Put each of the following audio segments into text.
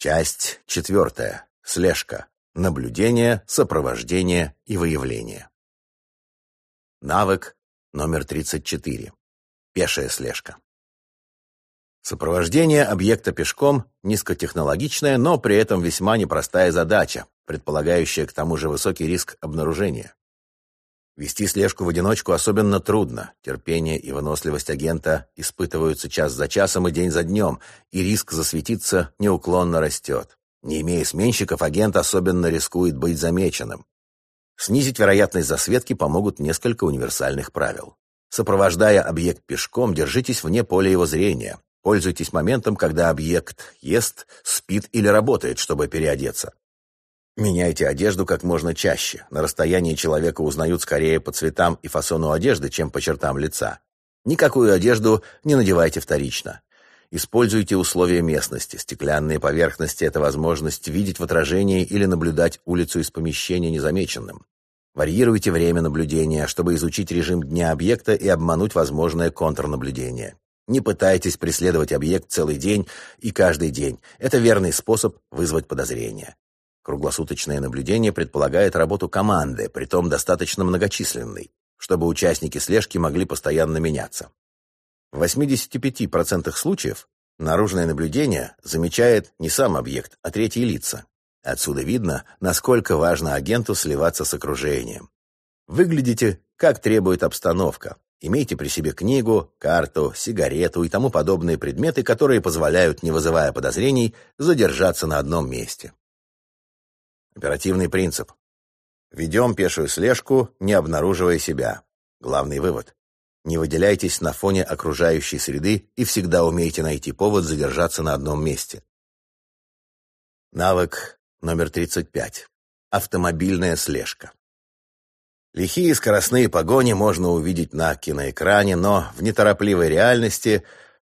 Часть четвертая. Слежка. Наблюдение, сопровождение и выявление. Навык номер 34. Пешая слежка. Сопровождение объекта пешком – низкотехнологичная, но при этом весьма непростая задача, предполагающая к тому же высокий риск обнаружения. Вести слежку в одиночку особенно трудно. Терпение и выносливость агента испытываются час за часом и день за днем, и риск засветиться неуклонно растет. Не имея сменщиков, агент особенно рискует быть замеченным. Снизить вероятность засветки помогут несколько универсальных правил. Сопровождая объект пешком, держитесь вне поля его зрения. Пользуйтесь моментом, когда объект ест, спит или работает, чтобы переодеться. Меняйте одежду как можно чаще. На расстоянии человека узнают скорее по цветам и фасону одежды, чем по чертам лица. Никакую одежду не надевайте вторично. Используйте условия местности. Стеклянные поверхности – это возможность видеть в отражении или наблюдать улицу из помещения незамеченным. Варьируйте время наблюдения, чтобы изучить режим дня объекта и обмануть возможное контрнаблюдение. Не пытайтесь преследовать объект целый день и каждый день. Это верный способ вызвать подозрения. Круглосуточное наблюдение предполагает работу команды, притом достаточно многочисленной, чтобы участники слежки могли постоянно меняться. В 85% случаев наружное наблюдение замечает не сам объект, а третьи лица. Отсюда видно, насколько важно агенту сливаться с окружением. Выглядите, как требует обстановка. Имейте при себе книгу, карту, сигарету и тому подобные предметы, которые позволяют, не вызывая подозрений, задержаться на одном месте. Оперативный принцип. Ведем пешую слежку, не обнаруживая себя. Главный вывод. Не выделяйтесь на фоне окружающей среды и всегда умейте найти повод задержаться на одном месте. Навык номер 35. Автомобильная слежка. Лихие скоростные погони можно увидеть на киноэкране, но в неторопливой реальности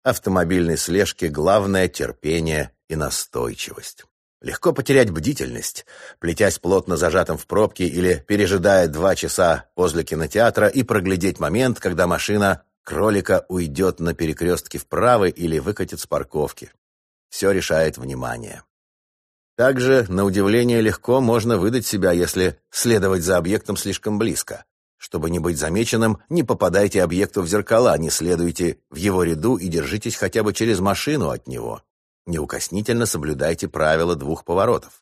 автомобильной слежки главное терпение и настойчивость. Легко потерять бдительность, плетясь плотно зажатым в пробке или пережидая два часа возле кинотеатра и проглядеть момент, когда машина кролика уйдет на перекрестке вправо или выкатит с парковки. Все решает внимание. Также, на удивление, легко можно выдать себя, если следовать за объектом слишком близко. Чтобы не быть замеченным, не попадайте объекту в зеркала, не следуйте в его ряду и держитесь хотя бы через машину от него. Неукоснительно соблюдайте правила двух поворотов.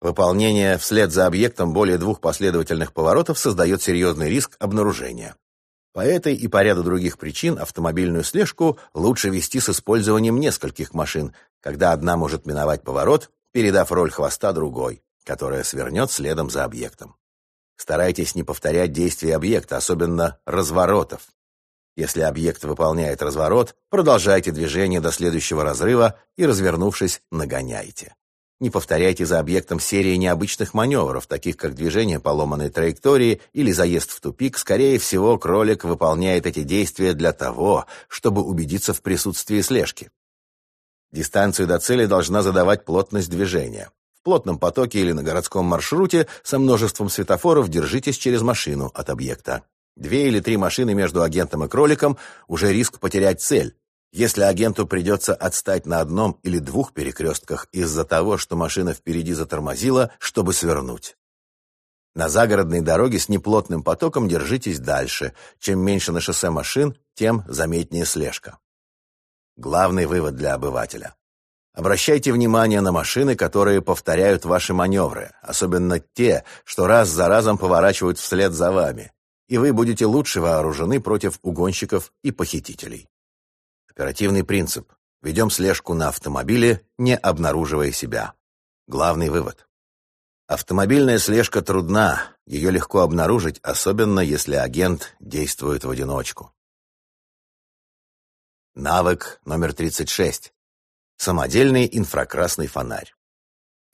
Выполнение вслед за объектом более двух последовательных поворотов создает серьезный риск обнаружения. По этой и по ряду других причин автомобильную слежку лучше вести с использованием нескольких машин, когда одна может миновать поворот, передав роль хвоста другой, которая свернет следом за объектом. Старайтесь не повторять действия объекта, особенно разворотов. Если объект выполняет разворот, продолжайте движение до следующего разрыва и, развернувшись, нагоняйте. Не повторяйте за объектом серии необычных маневров, таких как движение по ломаной траектории или заезд в тупик. Скорее всего, кролик выполняет эти действия для того, чтобы убедиться в присутствии слежки. Дистанцию до цели должна задавать плотность движения. В плотном потоке или на городском маршруте со множеством светофоров держитесь через машину от объекта. Две или три машины между агентом и кроликом – уже риск потерять цель. Если агенту придется отстать на одном или двух перекрестках из-за того, что машина впереди затормозила, чтобы свернуть. На загородной дороге с неплотным потоком держитесь дальше. Чем меньше на шоссе машин, тем заметнее слежка. Главный вывод для обывателя. Обращайте внимание на машины, которые повторяют ваши маневры, особенно те, что раз за разом поворачивают вслед за вами, и вы будете лучше вооружены против угонщиков и похитителей. Оперативный принцип. Ведем слежку на автомобиле, не обнаруживая себя. Главный вывод. Автомобильная слежка трудна, ее легко обнаружить, особенно если агент действует в одиночку. Навык номер 36. Самодельный инфракрасный фонарь.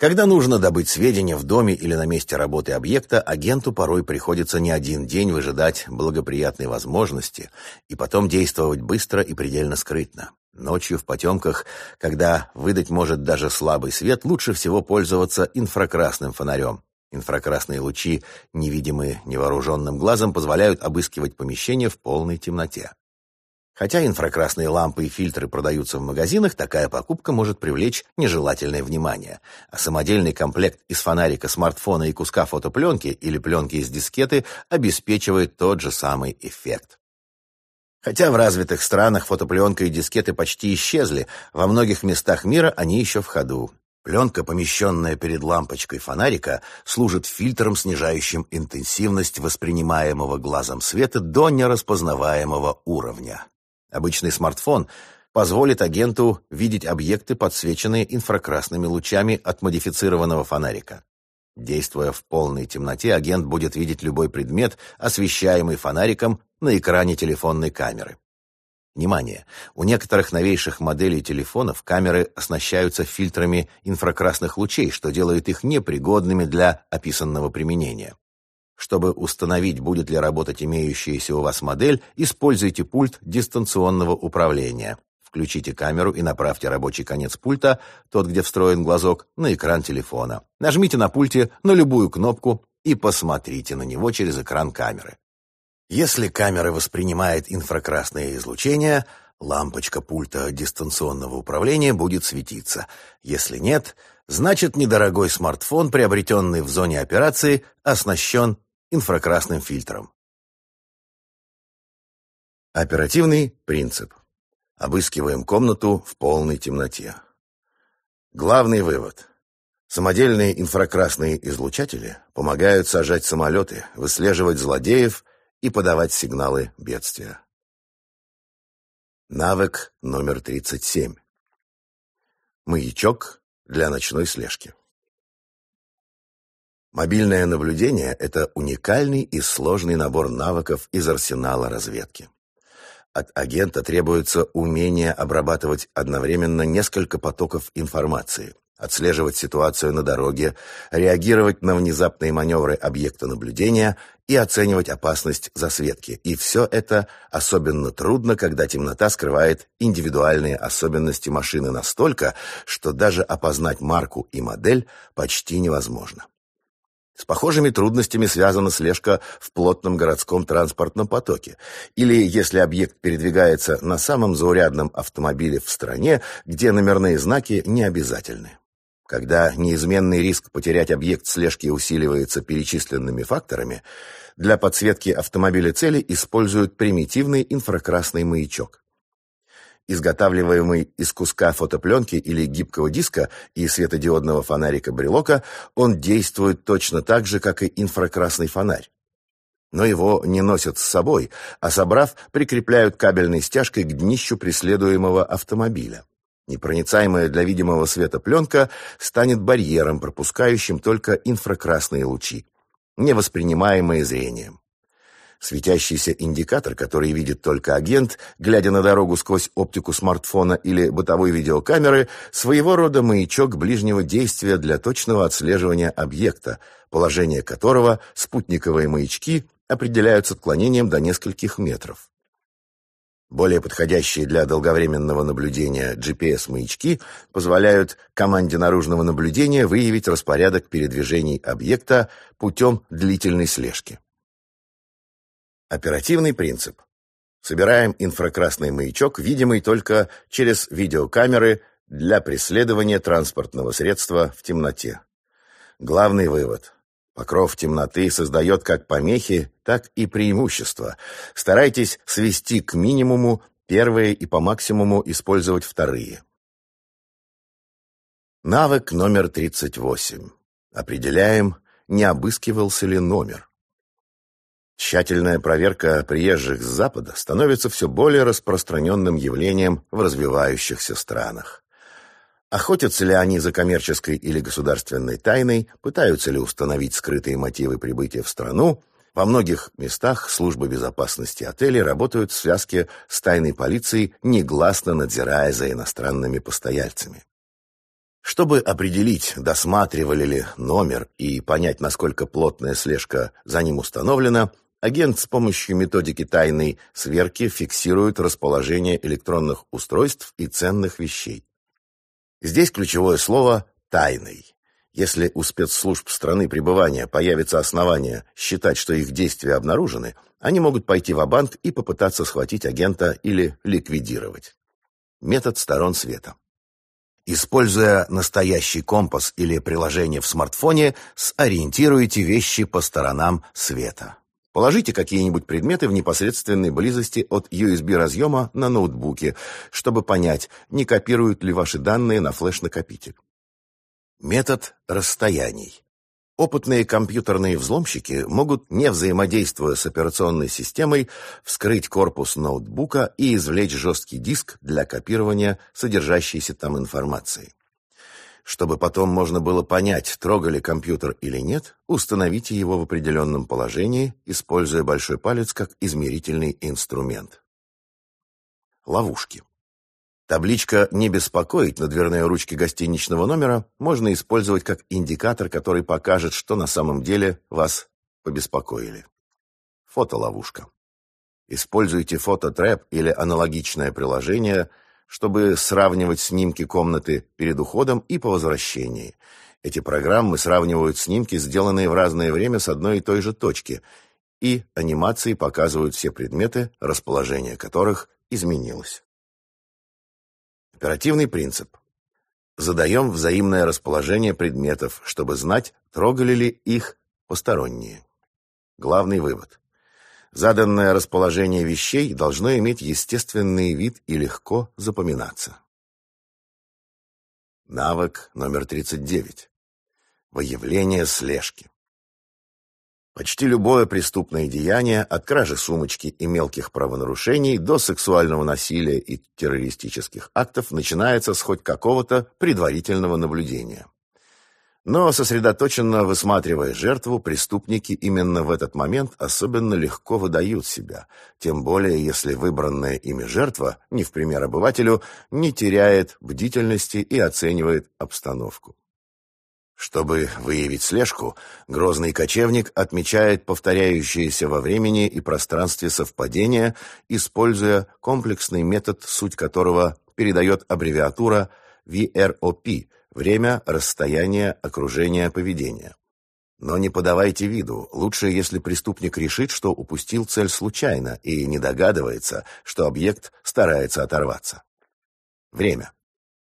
Когда нужно добыть сведения в доме или на месте работы объекта, агенту порой приходится не один день выжидать благоприятной возможности и потом действовать быстро и предельно скрытно. Ночью в потемках, когда выдать может даже слабый свет, лучше всего пользоваться инфракрасным фонарем. Инфракрасные лучи, невидимые невооруженным глазом, позволяют обыскивать помещение в полной темноте. Хотя инфракрасные лампы и фильтры продаются в магазинах, такая покупка может привлечь нежелательное внимание. А самодельный комплект из фонарика, смартфона и куска фотопленки или пленки из дискеты обеспечивает тот же самый эффект. Хотя в развитых странах фотопленка и дискеты почти исчезли, во многих местах мира они еще в ходу. Пленка, помещенная перед лампочкой фонарика, служит фильтром, снижающим интенсивность воспринимаемого глазом света до нераспознаваемого уровня. Обычный смартфон позволит агенту видеть объекты, подсвеченные инфракрасными лучами от модифицированного фонарика. Действуя в полной темноте, агент будет видеть любой предмет, освещаемый фонариком на экране телефонной камеры. Внимание! У некоторых новейших моделей телефонов камеры оснащаются фильтрами инфракрасных лучей, что делает их непригодными для описанного применения. Чтобы установить, будет ли работать имеющаяся у вас модель, используйте пульт дистанционного управления. Включите камеру и направьте рабочий конец пульта, тот, где встроен глазок, на экран телефона. Нажмите на пульте на любую кнопку и посмотрите на него через экран камеры. Если камера воспринимает инфракрасное излучение, лампочка пульта дистанционного управления будет светиться. Если нет, значит недорогой смартфон, приобретенный в зоне операции, оснащен инфракрасным фильтром. Оперативный принцип. Обыскиваем комнату в полной темноте. Главный вывод. Самодельные инфракрасные излучатели помогают сажать самолеты, выслеживать злодеев и подавать сигналы бедствия. Навык номер 37. Маячок для ночной слежки. Мобильное наблюдение – это уникальный и сложный набор навыков из арсенала разведки. От агента требуется умение обрабатывать одновременно несколько потоков информации, отслеживать ситуацию на дороге, реагировать на внезапные маневры объекта наблюдения и оценивать опасность засветки. И все это особенно трудно, когда темнота скрывает индивидуальные особенности машины настолько, что даже опознать марку и модель почти невозможно. С похожими трудностями связана слежка в плотном городском транспортном потоке. Или если объект передвигается на самом заурядном автомобиле в стране, где номерные знаки не обязательны. Когда неизменный риск потерять объект слежки усиливается перечисленными факторами, для подсветки автомобиля цели используют примитивный инфракрасный маячок изготавливаемый из куска фотопленки или гибкого диска и светодиодного фонарика брелока, он действует точно так же, как и инфракрасный фонарь. Но его не носят с собой, а собрав, прикрепляют кабельной стяжкой к днищу преследуемого автомобиля. Непроницаемая для видимого света пленка станет барьером, пропускающим только инфракрасные лучи, невоспринимаемые зрением. Светящийся индикатор, который видит только агент, глядя на дорогу сквозь оптику смартфона или бытовой видеокамеры, своего рода маячок ближнего действия для точного отслеживания объекта, положение которого спутниковые маячки определяют с отклонением до нескольких метров. Более подходящие для долговременного наблюдения GPS-маячки позволяют команде наружного наблюдения выявить распорядок передвижений объекта путем длительной слежки. Оперативный принцип. Собираем инфракрасный маячок, видимый только через видеокамеры для преследования транспортного средства в темноте. Главный вывод. Покров темноты создает как помехи, так и преимущества. Старайтесь свести к минимуму первые и по максимуму использовать вторые. Навык номер 38. Определяем, не обыскивался ли номер. Тщательная проверка приезжих с Запада становится все более распространенным явлением в развивающихся странах. Охотятся ли они за коммерческой или государственной тайной, пытаются ли установить скрытые мотивы прибытия в страну, во многих местах службы безопасности отелей работают в связке с тайной полицией, негласно надзирая за иностранными постояльцами. Чтобы определить, досматривали ли номер и понять, насколько плотная слежка за ним установлена, Агент с помощью методики тайной сверки фиксирует расположение электронных устройств и ценных вещей. Здесь ключевое слово «тайный». Если у спецслужб страны пребывания появится основание считать, что их действия обнаружены, Они могут пойти в банк и попытаться схватить агента или ликвидировать. Метод сторон света. Используя настоящий компас или приложение в смартфоне, сориентируйте вещи по сторонам света. Положите какие-нибудь предметы в непосредственной близости от USB-разъема на ноутбуке, чтобы понять, не копируют ли ваши данные на флеш-накопитель. Метод расстояний. Опытные компьютерные взломщики могут, не взаимодействуя с операционной системой, вскрыть корпус ноутбука и извлечь жесткий диск для копирования содержащейся там информации. Чтобы потом можно было понять, трогали компьютер или нет, установите его в определенном положении, используя большой палец как измерительный инструмент. Ловушки. Табличка «Не беспокоить» на дверной ручке гостиничного номера можно использовать как индикатор, который покажет, что на самом деле вас побеспокоили. Фотоловушка. Используйте фототрэп или аналогичное приложение, чтобы сравнивать снимки комнаты перед уходом и по возвращении. Эти программы сравнивают снимки, сделанные в разное время с одной и той же точки, и анимации показывают все предметы, расположение которых изменилось. Оперативный принцип. Задаем взаимное расположение предметов, чтобы знать, трогали ли их посторонние. Главный вывод. Заданное расположение вещей должно иметь естественный вид и легко запоминаться. Навык номер 39. Выявление слежки. Почти любое преступное деяние, от кражи сумочки и мелких правонарушений до сексуального насилия и террористических актов, начинается с хоть какого-то предварительного наблюдения. Но, сосредоточенно высматривая жертву, преступники именно в этот момент особенно легко выдают себя, тем более если выбранная ими жертва, не в пример обывателю, не теряет бдительности и оценивает обстановку. Чтобы выявить слежку, грозный кочевник отмечает повторяющиеся во времени и пространстве совпадения, используя комплексный метод, суть которого передает аббревиатура VROP – время, расстояние, окружение, поведение. Но не подавайте виду. Лучше, если преступник решит, что упустил цель случайно и не догадывается, что объект старается оторваться. Время.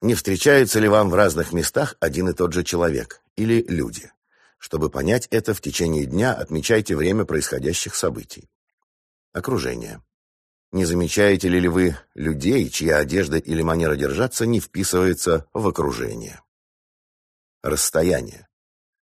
Не встречается ли вам в разных местах один и тот же человек или люди? Чтобы понять это, в течение дня отмечайте время происходящих событий. Окружение. Не замечаете ли вы людей, чья одежда или манера держаться не вписывается в окружение? Расстояние.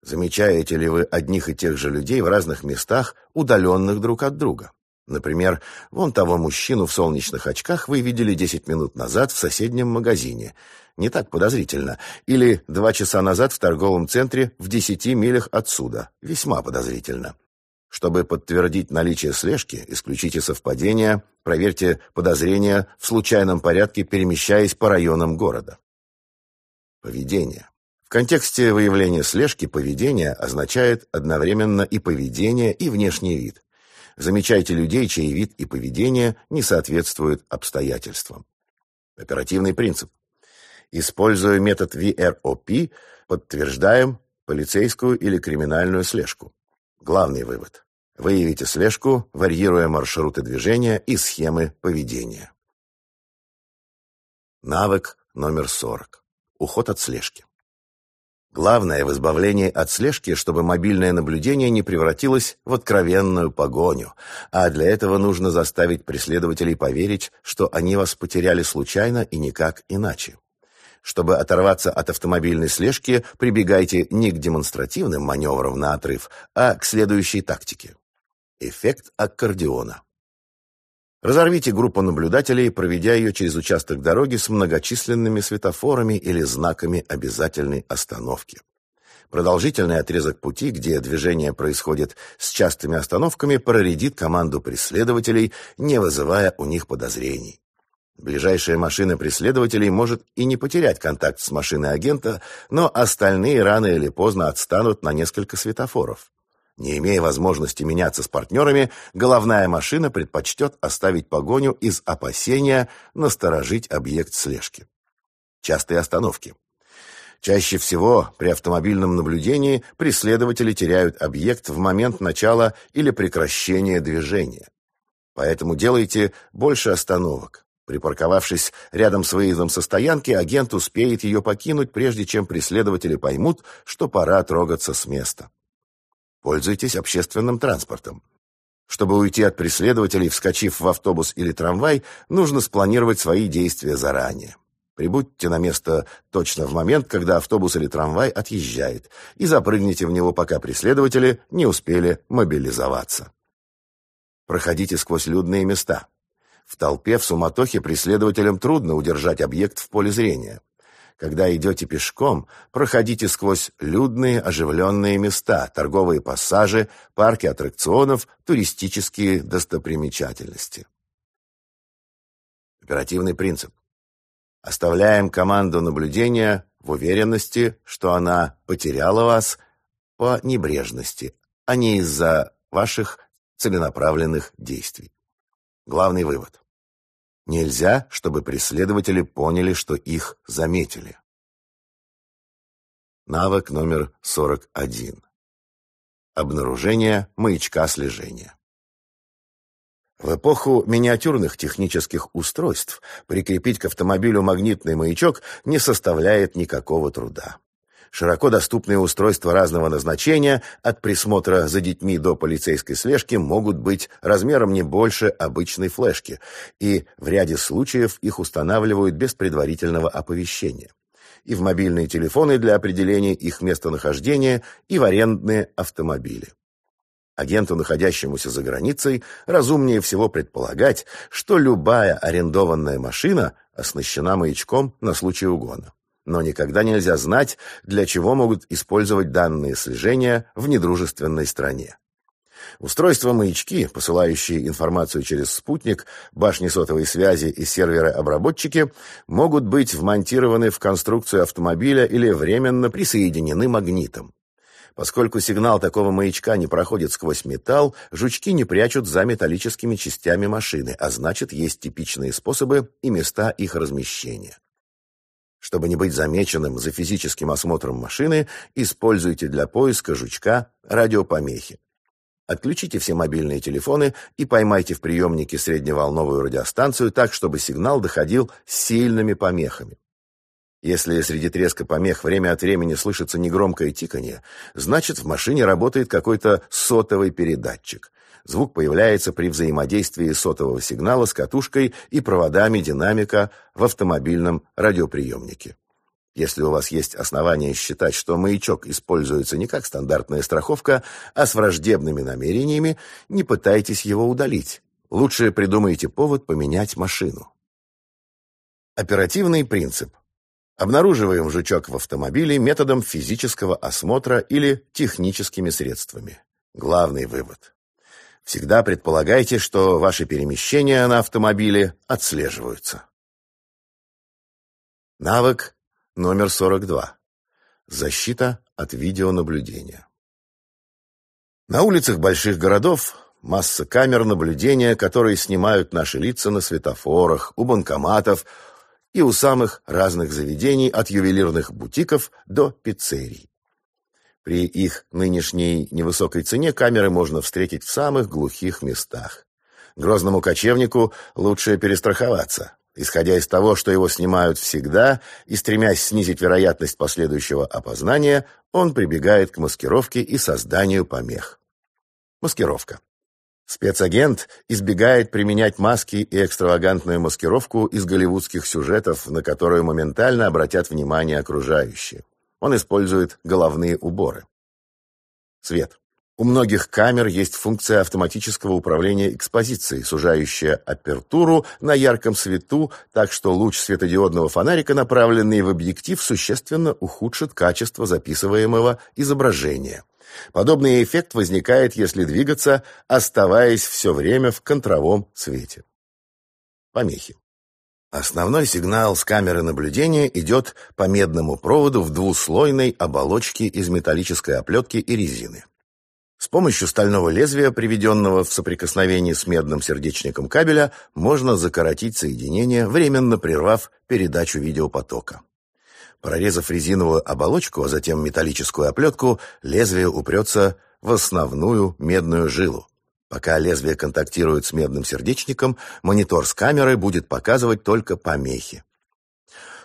Замечаете ли вы одних и тех же людей в разных местах, удаленных друг от друга? Например, вон того мужчину в солнечных очках вы видели 10 минут назад в соседнем магазине. Не так подозрительно. Или два часа назад в торговом центре в 10 милях отсюда. Весьма подозрительно. Чтобы подтвердить наличие слежки, исключите совпадения, проверьте подозрения в случайном порядке, перемещаясь по районам города. Поведение. Контексте выявления слежки поведение означает одновременно и поведение, и внешний вид. Замечайте людей, чей вид и поведение не соответствуют обстоятельствам. Оперативный принцип. Используя метод VROP, подтверждаем полицейскую или криминальную слежку. Главный вывод. Выявите слежку, варьируя маршруты движения и схемы поведения. Навык номер 40. Уход от слежки. Главное в избавлении от слежки, чтобы мобильное наблюдение не превратилось в откровенную погоню, а для этого нужно заставить преследователей поверить, что они вас потеряли случайно и никак иначе. Чтобы оторваться от автомобильной слежки, прибегайте не к демонстративным маневрам на отрыв, а к следующей тактике. Эффект аккордеона. Разорвите группу наблюдателей, проведя ее через участок дороги с многочисленными светофорами или знаками обязательной остановки. Продолжительный отрезок пути, где движение происходит с частыми остановками, проредит команду преследователей, не вызывая у них подозрений. Ближайшая машина преследователей может и не потерять контакт с машиной агента, но остальные рано или поздно отстанут на несколько светофоров. Не имея возможности меняться с партнерами, головная машина предпочтет оставить погоню из опасения насторожить объект слежки. Частые остановки. Чаще всего при автомобильном наблюдении преследователи теряют объект в момент начала или прекращения движения. Поэтому делайте больше остановок. Припарковавшись рядом с выездом со стоянки, агент успеет ее покинуть, прежде чем преследователи поймут, что пора трогаться с места. Пользуйтесь общественным транспортом. Чтобы уйти от преследователей, вскочив в автобус или трамвай, нужно спланировать свои действия заранее. Прибудьте на место точно в момент, когда автобус или трамвай отъезжает, и запрыгните в него, пока преследователи не успели мобилизоваться. Проходите сквозь людные места. В толпе, в суматохе преследователям трудно удержать объект в поле зрения. Когда идете пешком, проходите сквозь людные оживленные места, торговые пассажи, парки аттракционов, туристические достопримечательности. Оперативный принцип. Оставляем команду наблюдения в уверенности, что она потеряла вас по небрежности, а не из-за ваших целенаправленных действий. Главный вывод. Нельзя, чтобы преследователи поняли, что их заметили. Навык номер 41. Обнаружение маячка слежения. В эпоху миниатюрных технических устройств прикрепить к автомобилю магнитный маячок не составляет никакого труда. Широко доступные устройства разного назначения, от присмотра за детьми до полицейской слежки, могут быть размером не больше обычной флешки, и в ряде случаев их устанавливают без предварительного оповещения. И в мобильные телефоны для определения их местонахождения, и в арендные автомобили. Агенту, находящемуся за границей, разумнее всего предполагать, что любая арендованная машина оснащена маячком на случай угона но никогда нельзя знать, для чего могут использовать данные слежения в недружественной стране. Устройства-маячки, посылающие информацию через спутник, башни сотовой связи и серверы-обработчики, могут быть вмонтированы в конструкцию автомобиля или временно присоединены магнитом. Поскольку сигнал такого маячка не проходит сквозь металл, жучки не прячут за металлическими частями машины, а значит, есть типичные способы и места их размещения. Чтобы не быть замеченным за физическим осмотром машины, используйте для поиска жучка радиопомехи. Отключите все мобильные телефоны и поймайте в приемнике средневолновую радиостанцию так, чтобы сигнал доходил с сильными помехами. Если среди треска помех время от времени слышится негромкое тиканье, значит в машине работает какой-то сотовый передатчик. Звук появляется при взаимодействии сотового сигнала с катушкой и проводами динамика в автомобильном радиоприемнике. Если у вас есть основания считать, что маячок используется не как стандартная страховка, а с враждебными намерениями, не пытайтесь его удалить. Лучше придумайте повод поменять машину. Оперативный принцип. Обнаруживаем жучок в автомобиле методом физического осмотра или техническими средствами. Главный вывод. Всегда предполагайте, что ваши перемещения на автомобиле отслеживаются. Навык номер 42. Защита от видеонаблюдения. На улицах больших городов масса камер наблюдения, которые снимают наши лица на светофорах, у банкоматов и у самых разных заведений, от ювелирных бутиков до пиццерий. При их нынешней невысокой цене камеры можно встретить в самых глухих местах. Грозному кочевнику лучше перестраховаться, исходя из того, что его снимают всегда, и стремясь снизить вероятность последующего опознания, он прибегает к маскировке и созданию помех. Маскировка. Спецагент избегает применять маски и экстравагантную маскировку из голливудских сюжетов, на которую моментально обратят внимание окружающие. Он использует головные уборы. Свет. У многих камер есть функция автоматического управления экспозицией, сужающая апертуру на ярком свету, так что луч светодиодного фонарика, направленный в объектив, существенно ухудшит качество записываемого изображения. Подобный эффект возникает, если двигаться, оставаясь все время в контровом свете. Помехи. Основной сигнал с камеры наблюдения идет по медному проводу в двуслойной оболочке из металлической оплетки и резины. С помощью стального лезвия, приведенного в соприкосновение с медным сердечником кабеля, можно закоротить соединение, временно прервав передачу видеопотока. Прорезав резиновую оболочку, а затем металлическую оплетку, лезвие упрется в основную медную жилу. Пока лезвие контактирует с медным сердечником, монитор с камерой будет показывать только помехи.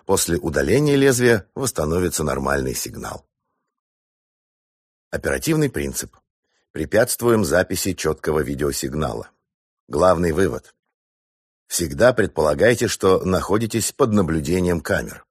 После удаления лезвия восстановится нормальный сигнал. Оперативный принцип. Препятствуем записи четкого видеосигнала. Главный вывод. Всегда предполагайте, что находитесь под наблюдением камер.